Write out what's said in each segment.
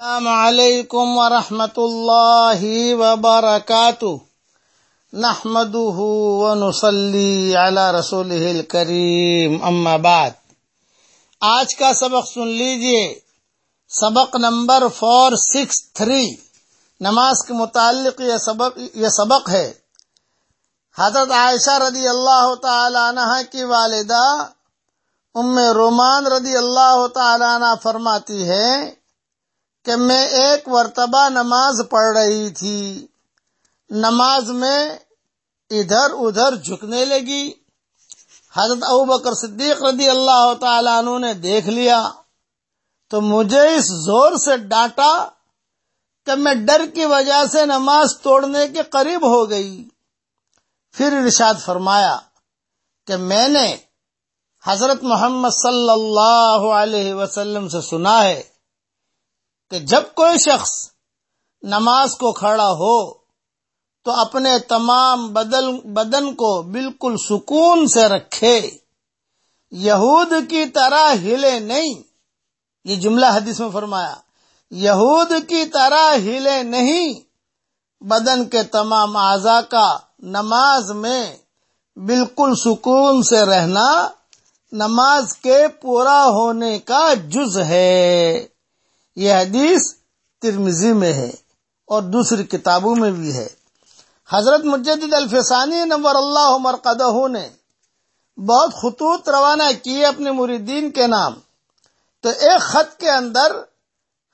السلام علیکم ورحمۃ اللہ وبرکاتہ نحمده ونصلي على رسوله الكريم. اما بعد، آج کا سبق سن لیجیے. سبق نمبر فور سکس تھری نماز کے متعلق یہ سبق یہ سبق ہے. حضرت عائشہ رضی اللہ تعالی عنہ کی والدہ ام رومان رضی اللہ تعالی عنہ فرماتی ہے کہ میں ایک مرتبہ نماز پڑھ رہی تھی۔ نماز میں ادھر ادھر جھکنے لگی۔ حضرت ابو بکر صدیق رضی اللہ تعالیٰ عنہ نے دیکھ لیا۔ تو مجھے اس زور سے ڈانٹا کہ میں ڈر کی وجہ سے نماز توڑنے کے قریب ہو گئی۔ پھر ارشاد فرمایا کہ میں نے حضرت محمد صلی اللہ علیہ وسلم سے سنا ہے کہ جب کوئی شخص نماز کو کھڑا ہو تو اپنے تمام بدل بدن کو بالکل سکون سے رکھے۔ یہود کی طرح ہلے نہیں۔ یہ جملہ حدیث میں فرمایا، یہود کی طرح ہلے نہیں۔ بدن کے تمام اعضا کا نماز میں بالکل سکون سے رہنا نماز کے پورا ہونے کا جز ہے۔ یہ حدیث ترمزی میں ہے اور دوسری کتابوں میں بھی ہے۔ حضرت مجدد الفسانی نمبر اللہ مرقدہ نے بہت خطوط روانہ کیے اپنے مریدین کے نام۔ تو ایک خط کے اندر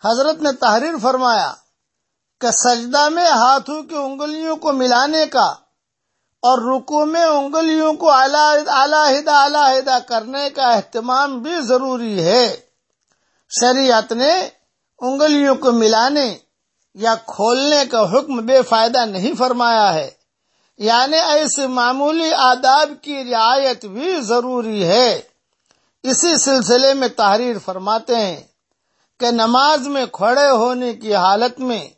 حضرت نے تحریر فرمایا کہ سجدہ میں ہاتھوں کی انگلیوں کو ملانے کا اور رکو میں انگلیوں کو علیحدہ علیحدہ کرنے کا اہتمام بھی ضروری ہے۔ شریعت نے انگلیوں کو ملانے یا کھولنے کا حکم بے فائدہ نہیں فرمایا ہے۔ یعنی ایسے معمولی آداب کی رعایت بھی ضروری ہے۔ اسی سلسلے میں تحریر فرماتے ہیں کہ نماز میں کھڑے ہونے کی حالت میں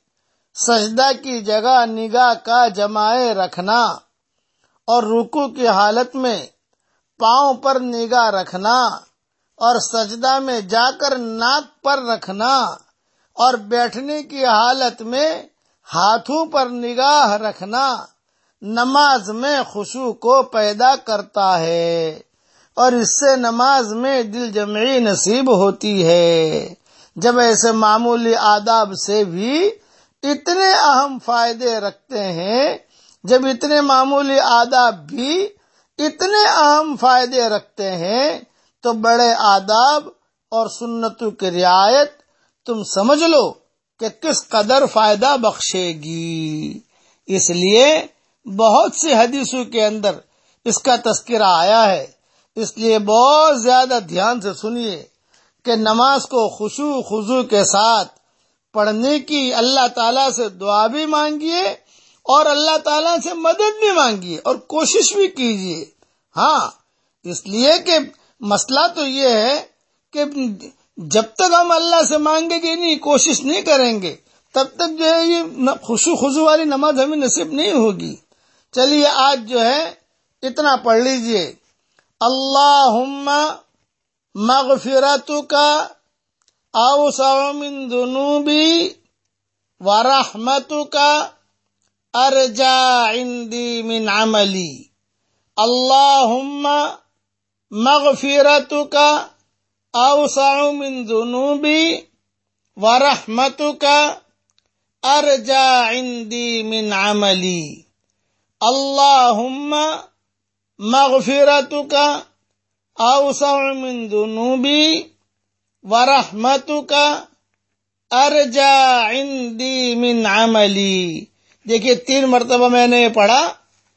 سجدہ کی جگہ نگاہ کا جمائے رکھنا اور رکو کی حالت میں پاؤں پر نگاہ رکھنا اور سجدہ میں جا کر ناک پر رکھنا اور بیٹھنے کی حالت میں ہاتھوں پر نگاہ رکھنا نماز میں خوشو کو پیدا کرتا ہے اور اس سے نماز میں دل جمعی نصیب ہوتی ہے۔ جب ایسے معمولی آداب سے بھی اتنے اہم فائدے رکھتے ہیں، جب اتنے معمولی آداب بھی اتنے اہم فائدے رکھتے ہیں، تو بڑے آداب اور سنتوں کی رعایت تم سمجھ لو کہ کس قدر فائدہ بخشے گی۔ اس لیے بہت سی حدیثوں کے اندر اس کا تذکرہ آیا ہے۔ اس لیے بہت زیادہ دھیان سے سنیے کہ نماز کو خوشو خزو کے ساتھ پڑھنے کی اللہ تعالی سے دعا بھی مانگیے اور اللہ تعالی سے مدد بھی مانگیے اور کوشش بھی کیجیے۔ ہاں اس لیے کہ مسئلہ تو یہ ہے کہ جب تک ہم اللہ سے مانگیں گے نہیں، کوشش نہیں کریں گے، تب تک جو ہے یہ خوشو خزو والی نماز ہمیں نصیب نہیں ہوگی۔ چلیے، آج جو ہے اتنا پڑھ لیجیے۔ اللہ مغفرت کا اوسع من ذنوبی ورحمت کا ارجا عندی من عملی۔ اللہ مغفرت کا اوسع من ذنوبی ورحمتك ارجا عندي من عملي. اللهم مغفرتك اوسع من ذنوبي ورحمتك ارجا عندي من عملي. دیکھیے، تین مرتبہ میں نے پڑھا،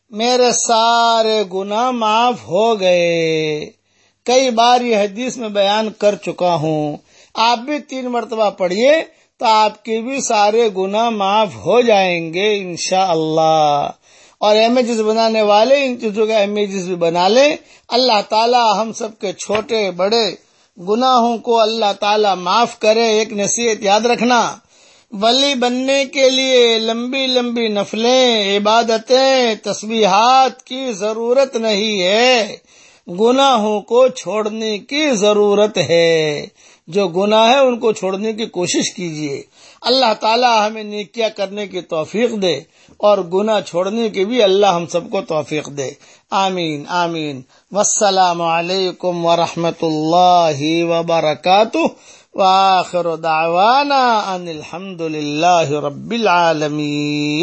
میرے سارے گناہ معاف ہو گئے۔ کئی بار یہ حدیث میں بیان کر چکا ہوں۔ آپ بھی تین مرتبہ پڑھیے تو آپ کے بھی سارے گنا معاف ہو جائیں گے انشاءاللہ۔ اللہ اور امیجز بنانے والے ان چیزوں کا امیجز بھی بنا لیں۔ اللہ تعالی ہم سب کے چھوٹے بڑے گناہوں کو اللہ تعالی معاف کرے۔ ایک نصیحت یاد رکھنا، ولی بننے کے لیے لمبی لمبی نفلیں، عبادتیں، تسبیحات کی ضرورت نہیں ہے۔ گناہوں کو چھوڑنے کی ضرورت ہے۔ جو گناہ ہے ان کو چھوڑنے کی کوشش کیجیے اللہ تعالی ہمیں نیکیاں کرنے کی توفیق دے اور گناہ چھوڑنے کی بھی اللہ ہم سب کو توفیق دے۔ آمین آمین۔ والسلام علیکم ورحمۃ اللہ وبرکاتہ۔ وآخر دعوانا ان الحمد للہ رب العالمین۔